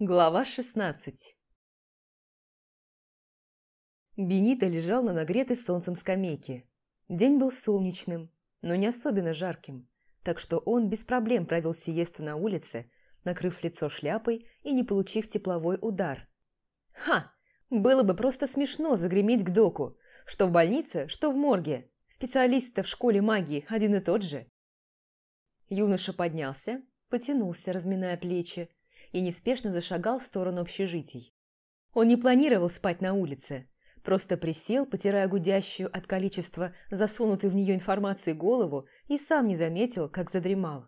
Глава 16 Бенито лежал на нагретой солнцем скамейке. День был солнечным, но не особенно жарким, так что он без проблем провел сиесту на улице, накрыв лицо шляпой и не получив тепловой удар. Ха! Было бы просто смешно загреметь к доку, что в больнице, что в морге. Специалист-то в школе магии один и тот же. Юноша поднялся, потянулся, разминая плечи, и неспешно зашагал в сторону общежитий. Он не планировал спать на улице, просто присел, потирая гудящую от количества засунутой в нее информации голову, и сам не заметил, как задремал.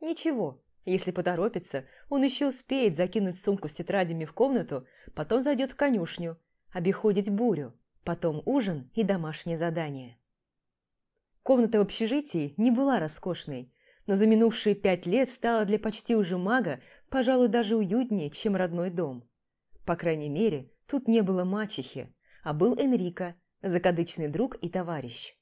Ничего, если поторопится, он еще успеет закинуть сумку с тетрадями в комнату, потом зайдет в конюшню, обиходить бурю, потом ужин и домашнее задание. Комната в общежитии не была роскошной, но за минувшие пять лет стала для почти уже мага, пожалуй, даже уютнее, чем родной дом. По крайней мере, тут не было мачехи, а был Энрико, закадычный друг и товарищ.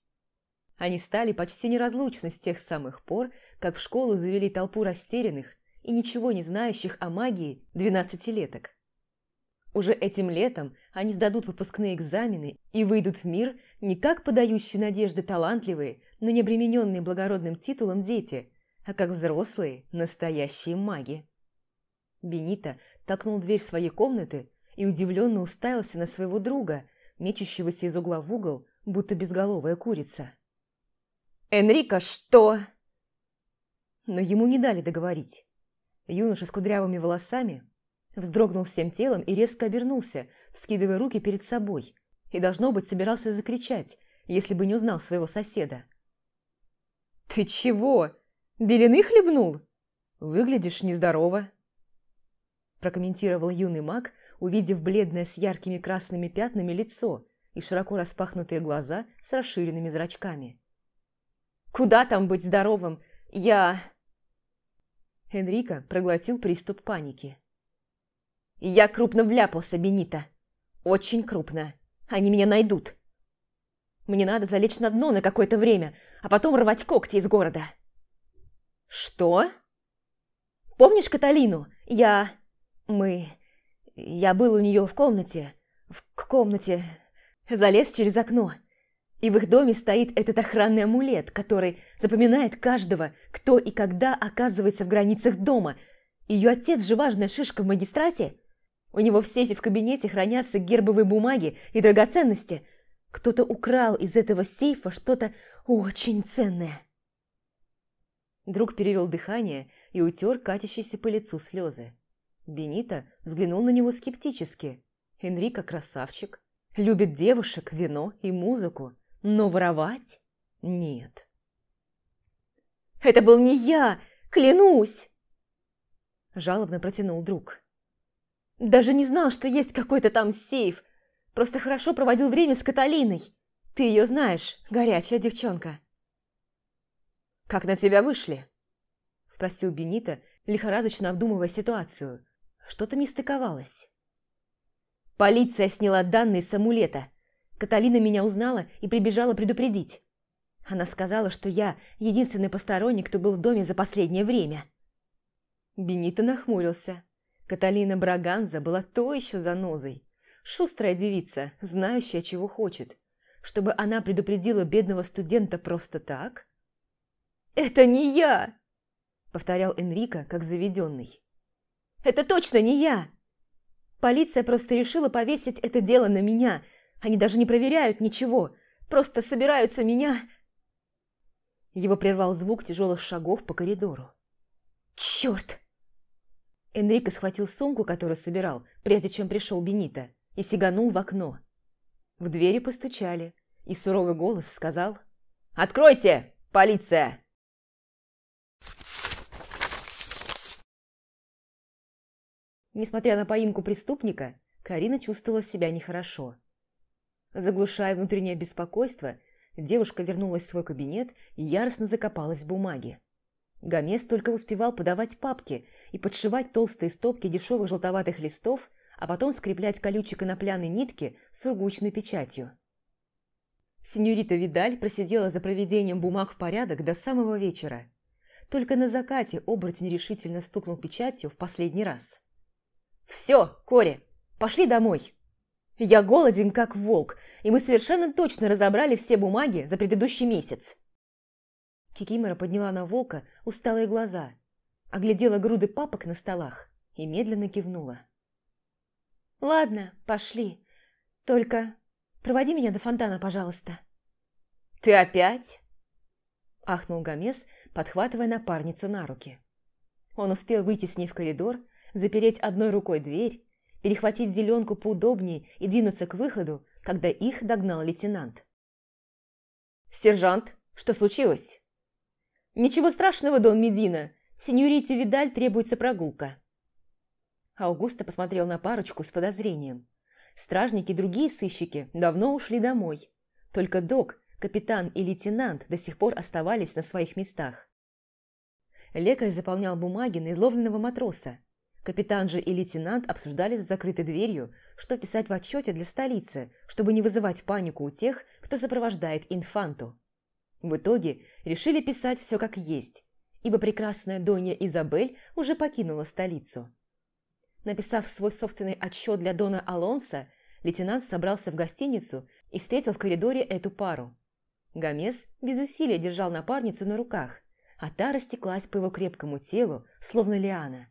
Они стали почти неразлучны с тех самых пор, как в школу завели толпу растерянных и ничего не знающих о магии двенадцатилеток. Уже этим летом они сдадут выпускные экзамены и выйдут в мир не как подающие надежды талантливые, но не обремененные благородным титулом дети, а как взрослые, настоящие маги. Бенита толкнул дверь своей комнаты и удивленно уставился на своего друга, мечущегося из угла в угол, будто безголовая курица. «Энрико, что?» Но ему не дали договорить. Юноша с кудрявыми волосами вздрогнул всем телом и резко обернулся, вскидывая руки перед собой, и, должно быть, собирался закричать, если бы не узнал своего соседа. «Ты чего? Белины хлебнул? Выглядишь нездорово», прокомментировал юный маг, увидев бледное с яркими красными пятнами лицо и широко распахнутые глаза с расширенными зрачками. «Куда там быть здоровым? Я...» Энрико проглотил приступ паники. «Я крупно вляпался, Бенита. Очень крупно. Они меня найдут. Мне надо залечь на дно на какое-то время, а потом рвать когти из города». «Что?» «Помнишь Каталину? Я... Мы... Я был у нее в комнате. В комнате. Залез через окно. И в их доме стоит этот охранный амулет, который запоминает каждого, кто и когда оказывается в границах дома. Ее отец же важная шишка в магистрате. У него в сейфе в кабинете хранятся гербовые бумаги и драгоценности. Кто-то украл из этого сейфа что-то очень ценное. Друг перевел дыхание и утер катящиеся по лицу слезы. Бенита взглянул на него скептически. Энрико красавчик, любит девушек, вино и музыку, но воровать – нет. «Это был не я, клянусь!» Жалобно протянул друг. «Даже не знал, что есть какой-то там сейф. Просто хорошо проводил время с Каталиной. Ты ее знаешь, горячая девчонка». «Как на тебя вышли?» Спросил Бенита, лихорадочно обдумывая ситуацию. Что-то не стыковалось. Полиция сняла данные с амулета. Каталина меня узнала и прибежала предупредить. Она сказала, что я единственный посторонний, кто был в доме за последнее время. Бенито нахмурился. Каталина Браганза была то еще занозой. Шустрая девица, знающая, чего хочет. Чтобы она предупредила бедного студента просто так? «Это не я!» — повторял Энрико, как заведенный. Это точно не я. Полиция просто решила повесить это дело на меня. Они даже не проверяют ничего. Просто собираются меня... Его прервал звук тяжелых шагов по коридору. «Черт!» Энрико схватил сумку, которую собирал, прежде чем пришел Бенита, и сиганул в окно. В двери постучали, и суровый голос сказал «Откройте, полиция!» Несмотря на поимку преступника, Карина чувствовала себя нехорошо. Заглушая внутреннее беспокойство, девушка вернулась в свой кабинет и яростно закопалась в бумаге. Гомес только успевал подавать папки и подшивать толстые стопки дешевых желтоватых листов, а потом скреплять колючей конопляной нитки с сургучной печатью. Синьорита Видаль просидела за проведением бумаг в порядок до самого вечера. Только на закате оборотень решительно стукнул печатью в последний раз. «Все, Кори, пошли домой!» Я голоден, как волк, и мы совершенно точно разобрали все бумаги за предыдущий месяц. Кикимора подняла на волка усталые глаза, оглядела груды папок на столах и медленно кивнула. «Ладно, пошли. Только проводи меня до фонтана, пожалуйста». «Ты опять?» – ахнул Гомес, подхватывая напарницу на руки. Он успел выйти с ней в коридор, запереть одной рукой дверь перехватить зеленку поудобнее и двинуться к выходу, когда их догнал лейтенант. «Сержант, что случилось?» «Ничего страшного, Дон Медина. Сеньорите Видаль требуется прогулка». Аугуста посмотрел на парочку с подозрением. Стражники и другие сыщики давно ушли домой. Только док, капитан и лейтенант до сих пор оставались на своих местах. Лекарь заполнял бумаги на изловленного матроса, Капитан же и лейтенант обсуждали с закрытой дверью, что писать в отчете для столицы, чтобы не вызывать панику у тех, кто сопровождает инфанту. В итоге решили писать все как есть, ибо прекрасная Донья Изабель уже покинула столицу. Написав свой собственный отчет для Дона Алонса, лейтенант собрался в гостиницу и встретил в коридоре эту пару. Гомес без усилия держал напарницу на руках, а та растеклась по его крепкому телу, словно лиана.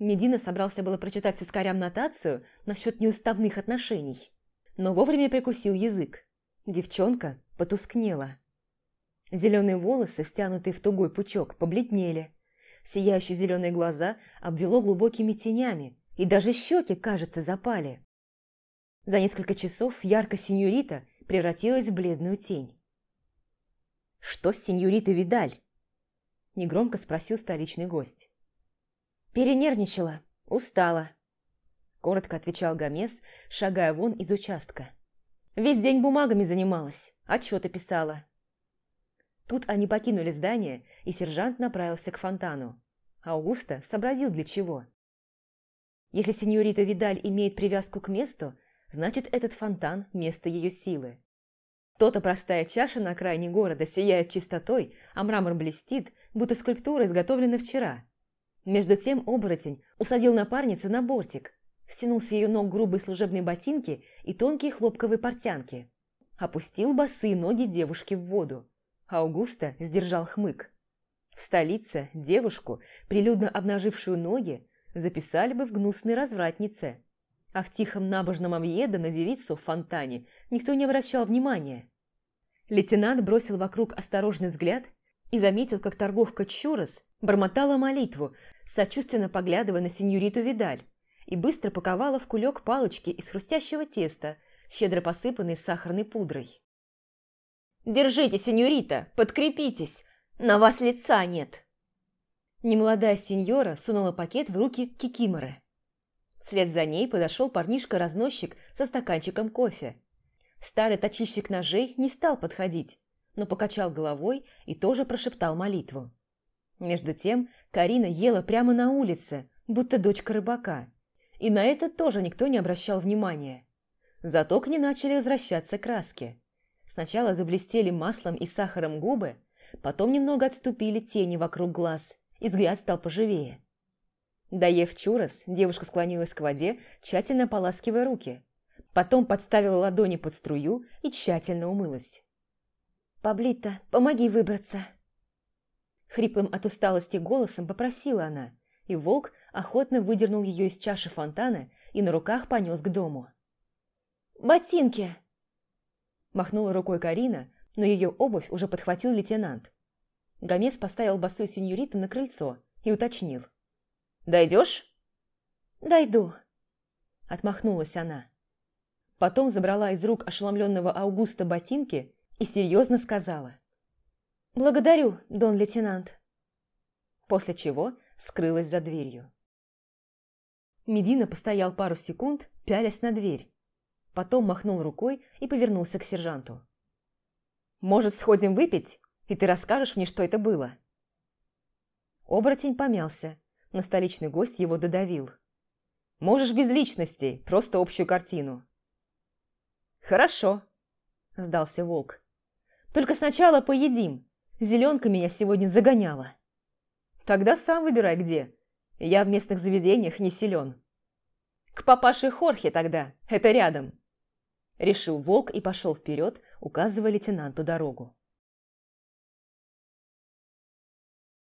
Медина собрался было прочитать сыскарям нотацию насчет неуставных отношений, но вовремя прикусил язык. Девчонка потускнела. Зеленые волосы, стянутые в тугой пучок, побледнели. Сияющие зеленые глаза обвело глубокими тенями, и даже щеки, кажется, запали. За несколько часов ярко-синьорита превратилась в бледную тень. «Что с синьоритой Видаль?» – негромко спросил столичный гость. «Перенервничала, устала», – коротко отвечал Гомес, шагая вон из участка. «Весь день бумагами занималась, отчеты писала». Тут они покинули здание, и сержант направился к фонтану. Аугуста сообразил для чего. Если сеньорита Видаль имеет привязку к месту, значит, этот фонтан – место ее силы. То-то простая чаша на окраине города сияет чистотой, а мрамор блестит, будто скульптура изготовлена вчера – между тем оборотень усадил напарницу на бортик, стянул с ее ног грубые служебные ботинки и тонкие хлопковые портянки. Опустил босые ноги девушки в воду. Аугуста сдержал хмык. В столице девушку, прилюдно обнажившую ноги, записали бы в гнусной развратнице. А в тихом набожном Авьеда на девицу в фонтане никто не обращал внимания. Лейтенант бросил вокруг осторожный взгляд и заметил, как торговка Чурос бормотала молитву, сочувственно поглядывая на сеньориту Видаль, и быстро паковала в кулек палочки из хрустящего теста, щедро посыпанной сахарной пудрой. «Держите, сеньорита, подкрепитесь! На вас лица нет!» Немолодая сеньора сунула пакет в руки Кикиморы. Вслед за ней подошел парнишка-разносчик со стаканчиком кофе. Старый точильщик ножей не стал подходить, но покачал головой и тоже прошептал молитву. Между тем Карина ела прямо на улице, будто дочка рыбака. И на это тоже никто не обращал внимания. Зато к ней начали возвращаться краски. Сначала заблестели маслом и сахаром губы, потом немного отступили тени вокруг глаз, и взгляд стал поживее. Доев чурос, девушка склонилась к воде, тщательно поласкивая руки. Потом подставила ладони под струю и тщательно умылась. «Паблита, помоги выбраться!» Хриплым от усталости голосом попросила она, и волк охотно выдернул ее из чаши фонтана и на руках понес к дому. «Ботинки!» Махнула рукой Карина, но ее обувь уже подхватил лейтенант. Гомес поставил босую сеньориту на крыльцо и уточнил. «Дойдешь?» «Дойду», — отмахнулась она. Потом забрала из рук ошеломленного Аугуста ботинки и серьезно сказала. «Благодарю, дон лейтенант». После чего скрылась за дверью. Медина постоял пару секунд, пялясь на дверь. Потом махнул рукой и повернулся к сержанту. «Может, сходим выпить, и ты расскажешь мне, что это было?» Оборотень помялся, но столичный гость его додавил. «Можешь без личностей, просто общую картину». «Хорошо», – сдался волк. Только сначала поедим. Зеленка меня сегодня загоняла. Тогда сам выбирай где. Я в местных заведениях не силен. К папаше Хорхе тогда, это рядом. Решил волк и пошел вперед, указывая лейтенанту дорогу.